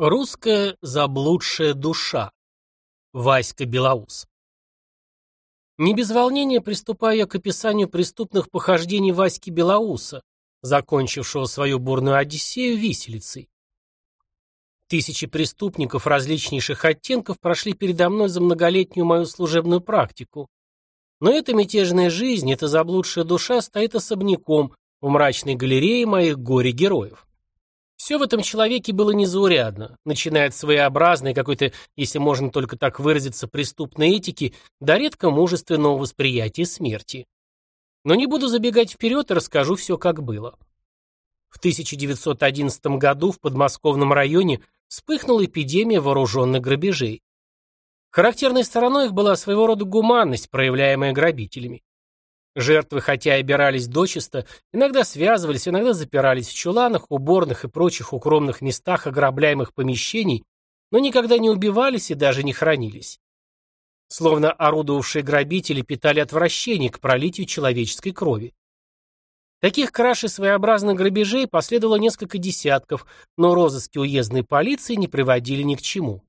Русская заблудшая душа. Васька Белоус. Не без волнения приступаю к описанию преступных похождений Васьки Белоуса, закончившего свою бурную одиссею виселицей. Тысячи преступников различнейших оттенков прошли передо мной за многолетнюю мою служебную практику. Но эта мятежная жизнь, эта заблудшая душа стоит особняком в мрачной галерее моих горе-героев. Все в этом человеке было незаурядно, начиная от своеобразной какой-то, если можно только так выразиться, преступной этики, до редко мужественного восприятия смерти. Но не буду забегать вперед и расскажу все, как было. В 1911 году в подмосковном районе вспыхнула эпидемия вооруженных грабежей. Характерной стороной их была своего рода гуманность, проявляемая грабителями. Жертвы, хотя и обирались дочисто, иногда связывались, иногда запирались в чуланах, уборных и прочих укромных местах ограбляемых помещений, но никогда не убивались и даже не хранились. Словно орудовавшие грабители питали отвращение к пролитию человеческой крови. Таких краж и своеобразных грабежей последовало несколько десятков, но розыски уездной полиции не приводили ни к чему.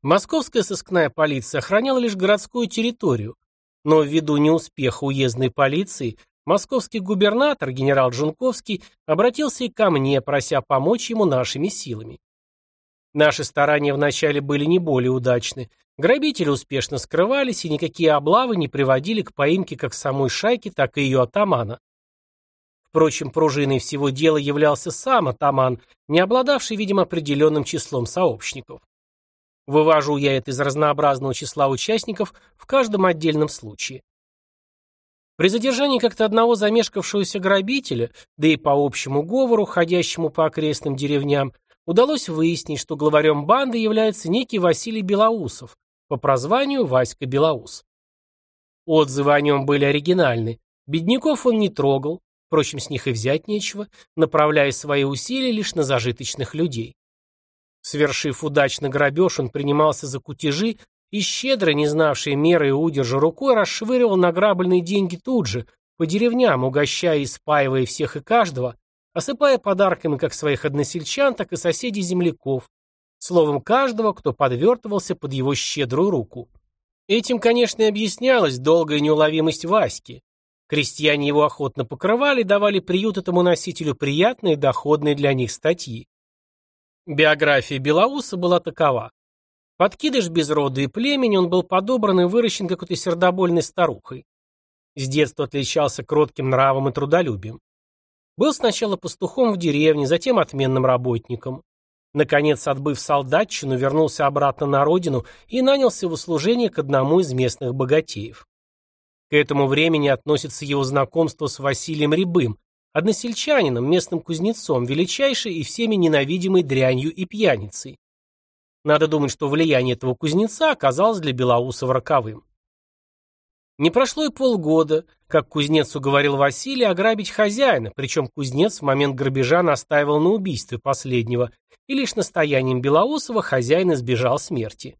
Московская сыскная полиция охраняла лишь городскую территорию, но ввиду неуспеха уездной полиции, московский губернатор, генерал Джунковский, обратился и ко мне, прося помочь ему нашими силами. Наши старания вначале были не более удачны. Грабители успешно скрывались, и никакие облавы не приводили к поимке как самой шайки, так и ее атамана. Впрочем, пружиной всего дела являлся сам атаман, не обладавший, видимо, определенным числом сообщников. Вывожу я это из разнообразного числа участников в каждом отдельном случае. При задержании как-то одного замешкавшегося грабителя, да и по общему говору, ходящему по окрестным деревням, удалось выяснить, что главарем банды является некий Василий Белоусов, по прозванию Васька Белоус. Отзывы о нем были оригинальны. Бедняков он не трогал, впрочем, с них и взять нечего, направляя свои усилия лишь на зажиточных людей. Свершив удачно грабеж, он принимался за кутежи и щедро, не знавший меры и удержа рукой, расшвыривал награбленные деньги тут же, по деревням, угощая и спаивая всех и каждого, осыпая подарками как своих односельчан, так и соседей-земляков, словом, каждого, кто подвертывался под его щедрую руку. Этим, конечно, и объяснялась долгая неуловимость Васьки. Крестьяне его охотно покрывали, давали приют этому носителю приятные и доходные для них статьи. Биография Белоуса была такова. Подкидыш без рода и племени, он был подобран и выращен какой-то сердобольной старухой. С детства отличался кротким нравом и трудолюбием. Был сначала пастухом в деревне, затем отменным работником. Наконец, отбыв солдатчину, вернулся обратно на родину и нанялся в услужение к одному из местных богатеев. К этому времени относится его знакомство с Василием Рябым, односельчанином, местным кузнецом, величайшей и всеми ненавидимой дрянью и пьяницей. Надо думать, что влияние этого кузнеца оказалось для Белоусова роковым. Не прошло и полгода, как кузнец уговорил Василия ограбить хозяина, причем кузнец в момент грабежа настаивал на убийстве последнего, и лишь настоянием Белоусова хозяин избежал смерти.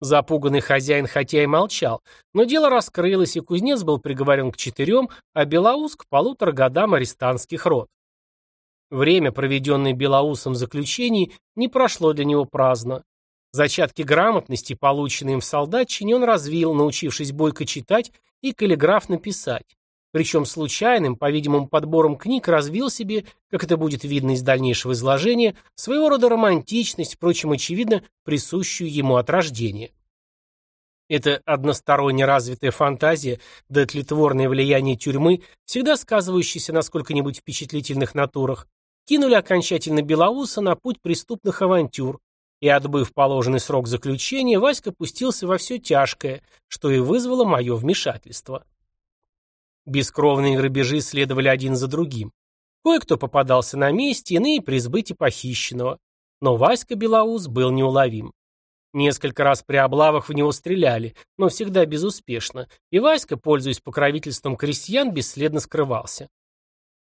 Запуганный хозяин хотя и молчал, но дело раскрылось, и кузнец был приговорен к четырем, а Белоус к полутора годам арестантских род. Время, проведенное Белоусом в заключении, не прошло для него праздно. Зачатки грамотности, полученные им в солдатчине, он развил, научившись бойко читать и каллиграфно писать. Причем случайным, по-видимому, подбором книг развил себе, как это будет видно из дальнейшего изложения, своего рода романтичность, впрочем, очевидно, присущую ему от рождения. Эта односторонне развитая фантазия, да тлетворное влияние тюрьмы, всегда сказывающиеся на сколько-нибудь впечатлительных натурах, кинули окончательно Белоуса на путь преступных авантюр, и, отбыв положенный срок заключения, Васька пустился во все тяжкое, что и вызвало мое вмешательство. Бескровные грабежи следовали один за другим. Кое-кто попадался на месте, иные при сбытии похищенного. Но Васька Белоус был неуловим. Несколько раз при облавах в него стреляли, но всегда безуспешно, и Васька, пользуясь покровительством крестьян, бесследно скрывался.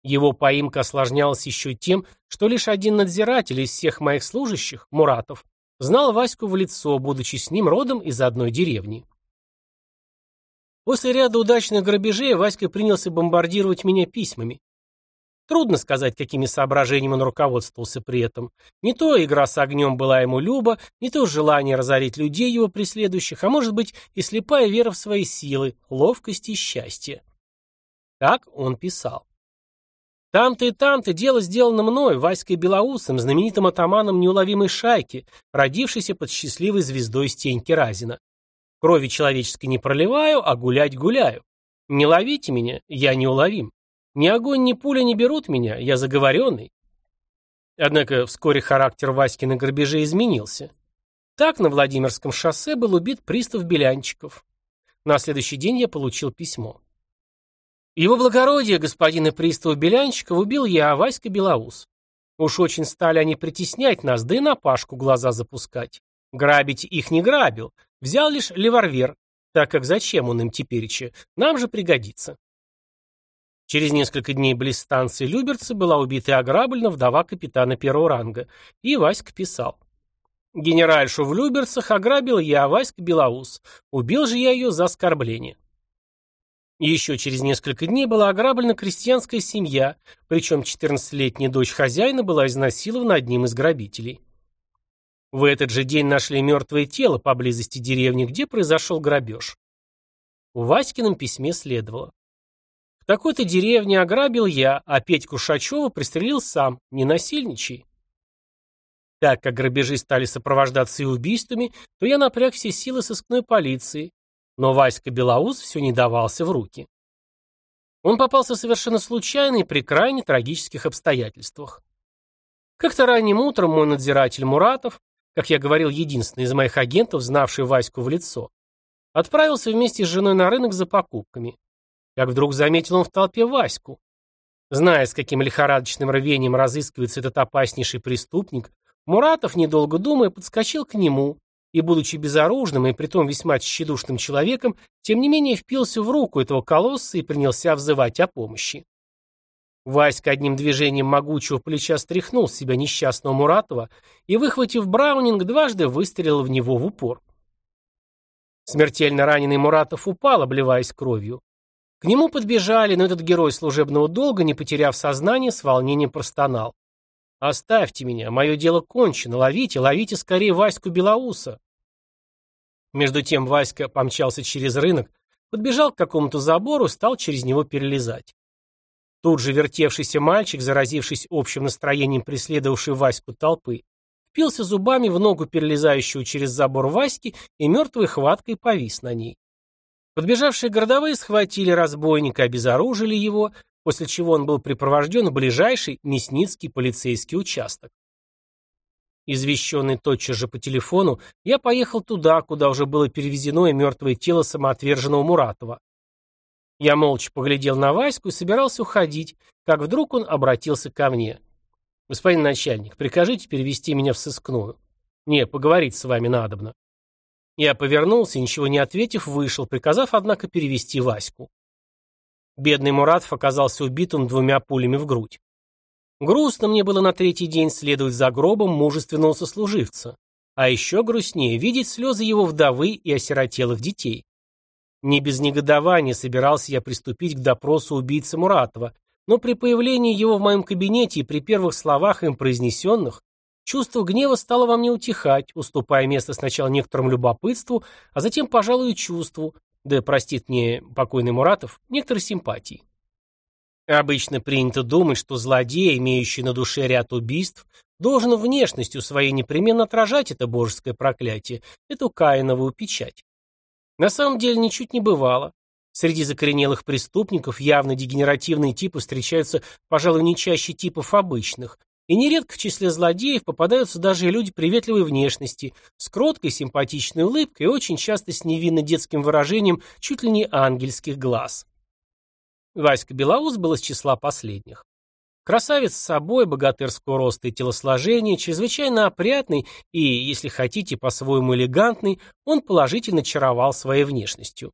Его поимка осложнялась еще тем, что лишь один надзиратель из всех моих служащих, Муратов, знал Ваську в лицо, будучи с ним родом из одной деревни. После ряда удачных грабежей Васька принялся бомбардировать меня письмами. Трудно сказать, какими соображениями он руководствовался при этом. Не то игра с огнем была ему люба, не то желание разорить людей его преследующих, а может быть и слепая вера в свои силы, ловкость и счастье. Так он писал. Там-то и там-то дело сделано мной, Васькой Белоусом, знаменитым атаманом неуловимой шайки, родившейся под счастливой звездой Стеньки Разина. Крови человеческой не проливаю, а гулять гуляю. Не ловите меня, я неуловим. Ни огонь, ни пуля не берут меня, я заговоренный. Однако вскоре характер Васьки на грабеже изменился. Так на Владимирском шоссе был убит пристав Белянчиков. На следующий день я получил письмо. Его благородие, господина пристава Белянчиков, убил я, Васька Белоус. Уж очень стали они притеснять нас, да и на Пашку глаза запускать. Грабить их не грабил, взял лишь леварвер, так как зачем он им тепереча, нам же пригодится. Через несколько дней близ станции Люберцы была убита и ограблена вдова капитана первого ранга, и Васька писал. Генеральшу в Люберцах ограбил я, Васька Белоус. Убил же я ее за оскорбление. Еще через несколько дней была ограблена крестьянская семья, причем 14-летняя дочь хозяина была изнасилована одним из грабителей. В этот же день нашли мертвое тело поблизости деревни, где произошел грабеж. В Васькином письме следовало такой-то деревне ограбил я, а Петьку Шачева пристрелил сам, не насильничай. Так как грабежи стали сопровождаться и убийствами, то я напряг все силы сыскной полиции, но Васька Белоус все не давался в руки. Он попался совершенно случайно и при крайне трагических обстоятельствах. Как-то ранним утром мой надзиратель Муратов, как я говорил, единственный из моих агентов, знавший Ваську в лицо, отправился вместе с женой на рынок за покупками как вдруг заметил он в толпе Ваську. Зная, с каким лихорадочным рвением разыскивается этот опаснейший преступник, Муратов, недолго думая, подскочил к нему и, будучи безоружным и притом весьма тщедушным человеком, тем не менее впился в руку этого колосса и принялся взывать о помощи. Васька одним движением могучего плеча стряхнул с себя несчастного Муратова и, выхватив Браунинг, дважды выстрелил в него в упор. Смертельно раненый Муратов упал, обливаясь кровью. К нему подбежали, но этот герой служебного долга, не потеряв сознание, с волнением простонал. «Оставьте меня, мое дело кончено, ловите, ловите скорее Ваську Белоуса». Между тем Васька помчался через рынок, подбежал к какому-то забору, стал через него перелезать. Тут же вертевшийся мальчик, заразившись общим настроением преследовавшей Ваську толпы, впился зубами в ногу перелезающего через забор Васьки и мертвой хваткой повис на ней. Подбежавшие городовые схватили разбойника, обезоружили его, после чего он был припровожден в ближайший Мясницкий полицейский участок. Извещенный тотчас же по телефону, я поехал туда, куда уже было перевезено и мертвое тело самоотверженного Муратова. Я молча поглядел на Ваську и собирался уходить, как вдруг он обратился ко мне. «Господин начальник, прикажите перевести меня в сыскную. Не, поговорить с вами надобно». Я повернулся ничего не ответив, вышел, приказав, однако, перевести Ваську. Бедный Муратов оказался убитым двумя пулями в грудь. Грустно мне было на третий день следовать за гробом мужественного сослуживца. А еще грустнее видеть слезы его вдовы и осиротелых детей. Не без негодования собирался я приступить к допросу убийцы Муратова, но при появлении его в моем кабинете и при первых словах им произнесенных Чувство гнева стало во мне утихать, уступая место сначала некоторому любопытству, а затем, пожалуй, чувству, да простит мне покойный Муратов, некоторой симпатии. Обычно принято думать, что злодей, имеющий на душе ряд убийств, должен внешностью своей непременно отражать это божеское проклятие, эту каиновую печать. На самом деле ничуть не бывало. Среди закоренелых преступников явно дегенеративные типы встречаются, пожалуй, не чаще типов обычных, и нередко в числе злодеев попадаются даже люди приветливой внешности, с кроткой симпатичной улыбкой и очень часто с невинно детским выражением чуть ли не ангельских глаз. Васька Белоус был из числа последних. Красавец с собой, богатырского роста и телосложения, чрезвычайно опрятный и, если хотите, по-своему элегантный, он положительно чаровал своей внешностью.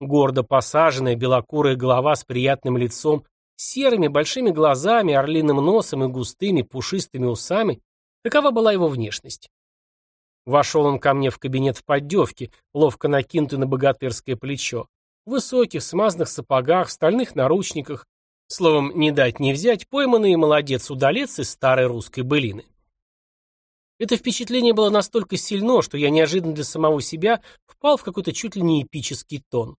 Гордо посаженная белокурая голова с приятным лицом серыми большими глазами, орлиным носом и густыми пушистыми усами, такова была его внешность. Вошел он ко мне в кабинет в поддевке, ловко накинутый на богатырское плечо, в высоких, смазанных сапогах, в стальных наручниках, Словом, не дать не взять, пойманный молодец-удалец из старой русской былины. Это впечатление было настолько сильно, что я неожиданно для самого себя впал в какой-то чуть ли не эпический тон.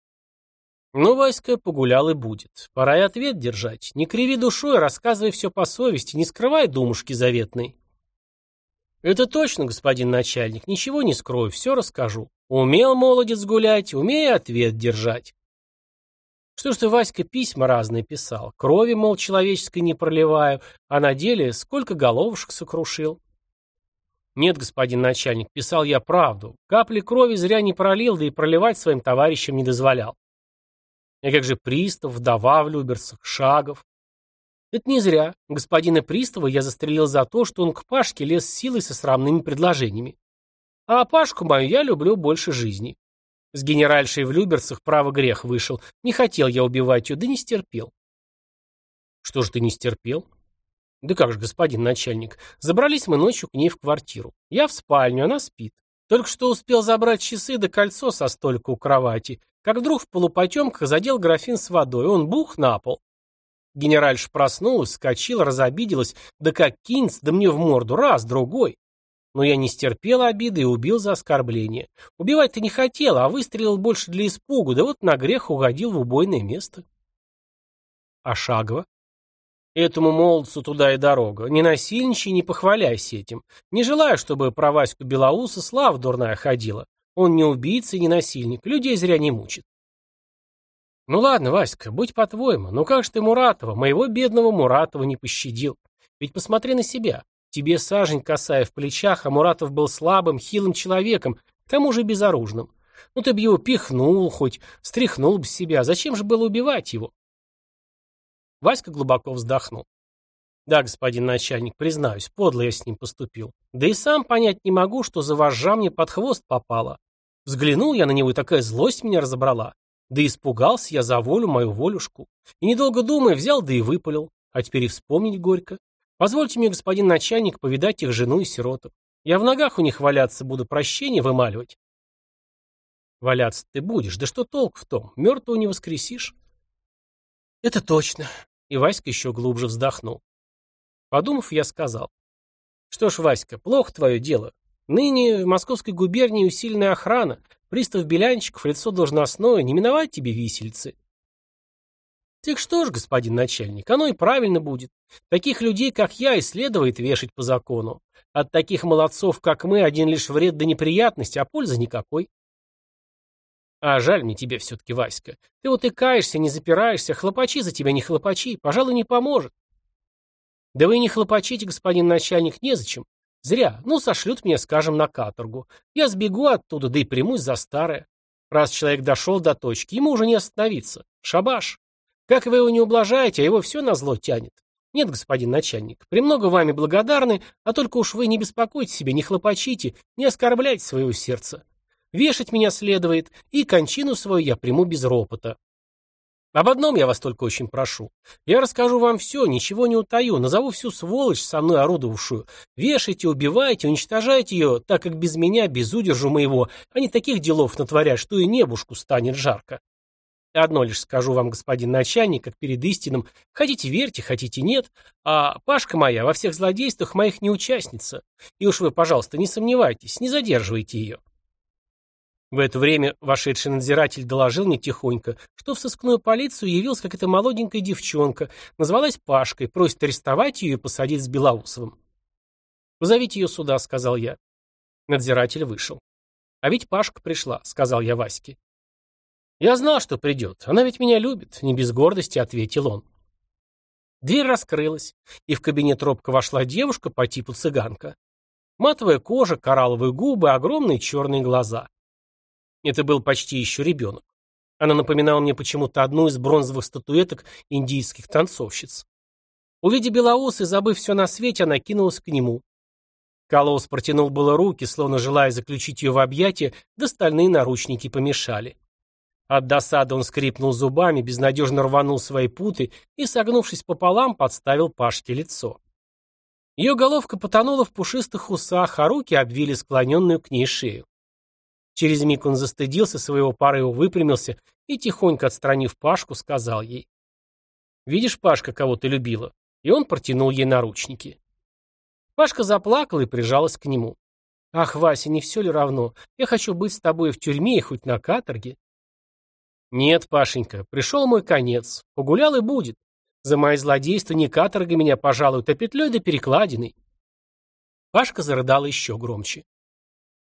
Ну, Васька, погулял и будет. Пора и ответ держать. Не криви душой, рассказывай все по совести, не скрывай думушки заветной. Это точно, господин начальник, ничего не скрою, все расскажу. Умел молодец гулять, умея ответ держать. Что ж ты, Васька, письма разные писал. Крови, мол, человеческой не проливаю, а на деле сколько головушек сокрушил. Нет, господин начальник, писал я правду. Капли крови зря не пролил, да и проливать своим товарищам не дозволял. И как же пристав, вдова в Люберцах, Шагов? Это не зря. Господина пристава я застрелил за то, что он к Пашке лез силой со срамными предложениями. А Пашку мою я люблю больше жизни. С генеральшей в Люберцах право грех вышел. Не хотел я убивать ее, да не стерпел. Что же ты не стерпел? Да как же, господин начальник, забрались мы ночью к ней в квартиру. Я в спальню, она спит. Только что успел забрать часы да кольцо со столика у кровати, как вдруг в полупотемках задел графин с водой, он бух на пол. Генеральша проснулась, вскочила, разобиделась, да как кинется, да мне в морду, раз, другой. Но я не стерпел обиды и убил за оскорбление. Убивать-то не хотел, а выстрелил больше для испугу, да вот на грех угодил в убойное место. А Шагова? Этому молодцу туда и дорога. Не насильничай, не похваляйся этим. Не желаю, чтобы про Ваську Белоуса слава дурная ходила. Он не убийца и не насильник, людей зря не мучит. Ну ладно, Васька, будь по-твоему, ну как же ты Муратова, моего бедного Муратова не пощадил? Ведь посмотри на себя. Тебе сажень косая в плечах, а Муратов был слабым, хилым человеком, к тому же безоружным. Ну ты бы его пихнул хоть, стряхнул бы себя. Зачем же было убивать его? Васька глубоко вздохнул. Да, господин начальник, признаюсь, подло я с ним поступил. Да и сам понять не могу, что за вожжа мне под хвост попало. Взглянул я на него, и такая злость меня разобрала. Да испугался я за волю мою волюшку. И недолго думая, взял да и выпалил. А теперь и вспомнить горько. Позвольте мне, господин начальник, повидать их жену и сироток. Я в ногах у них валяться буду, прощение вымаливать. Валяться ты будешь, да что толк в том, мертвого не воскресишь. Это точно. И Васька еще глубже вздохнул. Подумав, я сказал. Что ж, Васька, плохо твое дело. Ныне в Московской губернии усиленная охрана, пристав Белянчиков, лицо должностное, не миновать тебе висельцы. Так что ж, господин начальник, оно и правильно будет. Таких людей, как я, и следует вешать по закону. От таких молодцов, как мы, один лишь вред да неприятность, а пользы никакой. А жаль мне тебе все-таки, Васька. Ты вот и каешься, не запираешься, хлопачи за тебя не хлопачи, пожалуй, не поможет. Да вы не хлопачите, господин начальник, незачем. Зря. Ну, сошлют меня, скажем, на каторгу. Я сбегу оттуда, да и примусь за старое. Раз человек дошел до точки, ему уже не остановиться. Шабаш. Как вы его не ублажаете, а его все на зло тянет. Нет, господин начальник, премного вами благодарны, а только уж вы не беспокойте себя, не хлопочите, не оскорбляйте своего сердца. Вешать меня следует, и кончину свою я приму без ропота. Об одном я вас только очень прошу. Я расскажу вам все, ничего не утаю, назову всю сволочь, со мной орудовавшую. Вешайте, убивайте, уничтожайте ее, так как без меня, без удержу моего, они таких делов натворят, что и небушку станет жарко. Одно лишь скажу вам, господин начальник, как перед истинным, хотите верьте, хотите нет, а Пашка моя во всех злодействах моих не участница. И уж вы, пожалуйста, не сомневайтесь, не задерживайте ее. В это время вошедший надзиратель доложил мне тихонько, что в сыскную полицию явилась какая-то молоденькая девчонка, назвалась Пашкой, просит арестовать ее и посадить с Белоусовым. «Позовите ее сюда», — сказал я. Надзиратель вышел. «А ведь Пашка пришла», — сказал я Ваське. «Я знал, что придет. Она ведь меня любит», — не без гордости ответил он. Дверь раскрылась, и в кабинет робко вошла девушка по типу цыганка. Матовая кожа, коралловые губы, огромные черные глаза. Это был почти еще ребенок. Она напоминала мне почему-то одну из бронзовых статуэток индийских танцовщиц. Увидев Белоус и забыв все на свете, она кинулась к нему. Колос протянул было руки, словно желая заключить ее в объятия, да стальные наручники помешали. От досады он скрипнул зубами, безнадежно рванул свои путы и, согнувшись пополам, подставил Пашке лицо. Ее головка потонула в пушистых усах, а руки обвили склоненную к ней шею. Через миг он застыдился своего порыва, выпрямился и, тихонько отстранив Пашку, сказал ей. Видишь, Пашка, кого ты любила?» И он протянул ей наручники. Пашка заплакала и прижалась к нему. «Ах, Вася, не все ли равно? Я хочу быть с тобой в тюрьме и хоть на каторге». «Нет, Пашенька, пришел мой конец. Погулял и будет. За мои злодейства не каторга меня пожалуют, а петлей да перекладиной». Пашка зарыдала еще громче.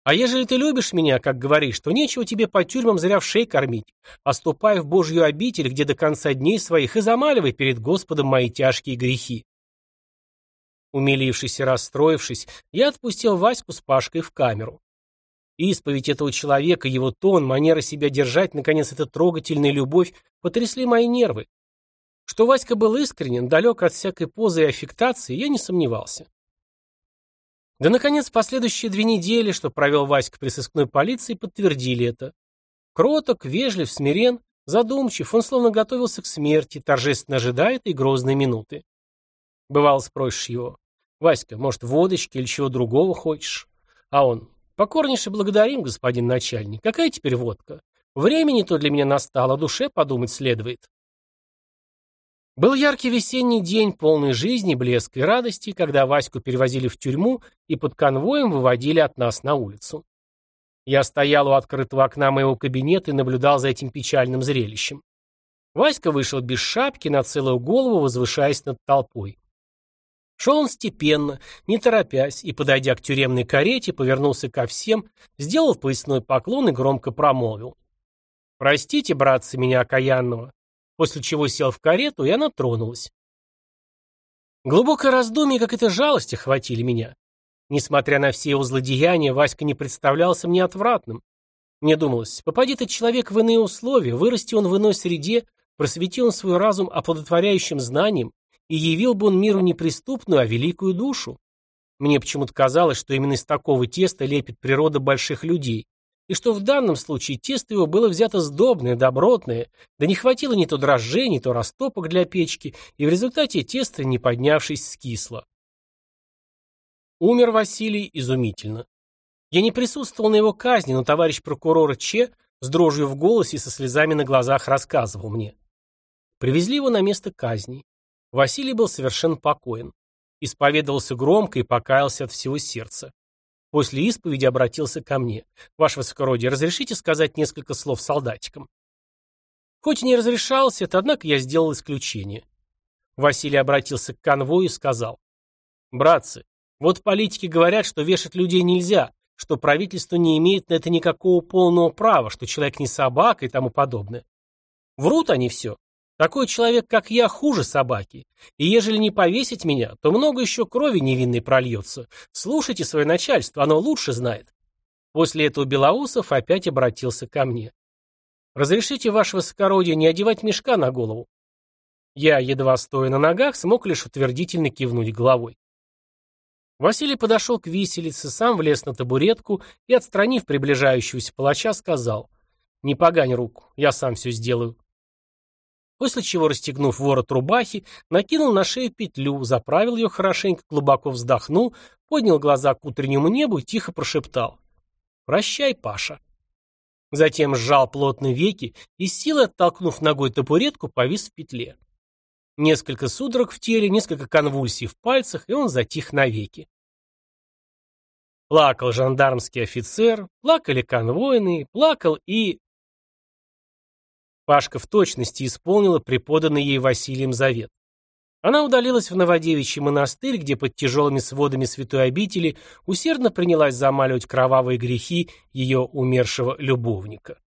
«А ежели ты любишь меня, как говоришь, то нечего тебе по тюрьмам зря в шей кормить, а ступай в Божью обитель, где до конца дней своих и замаливай перед Господом мои тяжкие грехи». Умилившись и расстроившись, я отпустил Ваську с Пашкой в камеру. Исповедь этого человека, его тон, манера себя держать, наконец, эта трогательная любовь потрясли мои нервы. Что Васька был искренен, далек от всякой позы и аффектации, я не сомневался. Да, наконец, последующие две недели, что провел Васька при сыскной полиции, подтвердили это. Кроток, вежлив, смирен, задумчив, он словно готовился к смерти, торжественно ожидая этой грозной минуты. Бывало, спросишь его, «Васька, может, водочки или чего другого хочешь?» А он, «Покорнейше благодарим, господин начальник. Какая теперь водка? Времени то для меня настало, душе подумать следует». Был яркий весенний день, полный жизни, блеска и радости, когда Ваську перевозили в тюрьму и под конвоем выводили от нас на улицу. Я стоял у открытого окна моего кабинета и наблюдал за этим печальным зрелищем. Васька вышел без шапки, на целую голову возвышаясь над толпой. Шел он степенно, не торопясь, и, подойдя к тюремной карете, повернулся ко всем, сделал поясной поклон и громко промолвил. «Простите, братцы, меня окаянного», после чего сел в карету, и она тронулась. Глубокое раздумье, как это жалость, охватили меня. Несмотря на все его злодеяния, Васька не представлялся мне отвратным. Мне думалось, попади этот человек в иные условия, вырасти он в иной среде, просвети он свой разум оплодотворяющим знанием, и явил бы он миру не преступную, а великую душу. Мне почему-то казалось, что именно из такого теста лепит природа больших людей, и что в данном случае тесто его было взято сдобное, добротное, да не хватило ни то дрожжей, ни то растопок для печки, и в результате тесто, не поднявшись, скисло. Умер Василий изумительно. Я не присутствовал на его казни, но товарищ прокурора Че с дрожью в голосе и со слезами на глазах рассказывал мне. Привезли его на место казни. Василий был совершенно покоен. Исповедовался громко и покаялся от всего сердца. После исповеди обратился ко мне. «Ваше высокородие, разрешите сказать несколько слов солдатикам?» Хоть и не разрешалось это, однако я сделал исключение. Василий обратился к конвою и сказал. «Братцы, вот политики говорят, что вешать людей нельзя, что правительство не имеет на это никакого полного права, что человек не собака и тому подобное. Врут они все. Такой человек, как я, хуже собаки. И ежели не повесить меня, то много еще крови невинной прольется. Слушайте свое начальство, оно лучше знает. После этого Белоусов опять обратился ко мне. «Разрешите, ваше высокородие, не одевать мешка на голову?» Я, едва стоя на ногах, смог лишь утвердительно кивнуть головой. Василий подошел к виселице, сам влез на табуретку и, отстранив приближающегося палача, сказал «Не погань руку, я сам все сделаю» после чего, расстегнув ворот рубахи, накинул на шею петлю, заправил ее хорошенько, глубоко вздохнул, поднял глаза к утреннему небу и тихо прошептал «Прощай, Паша». Затем сжал плотно веки и, силой оттолкнув ногой табуретку, повис в петле. Несколько судорог в теле, несколько конвульсий в пальцах, и он затих навеки. Плакал жандармский офицер, плакали конвойные, плакал и... Пашка в точности исполнила преподанный ей Василием завет. Она удалилась в Новодевичий монастырь, где под тяжелыми сводами святой обители усердно принялась замаливать кровавые грехи ее умершего любовника.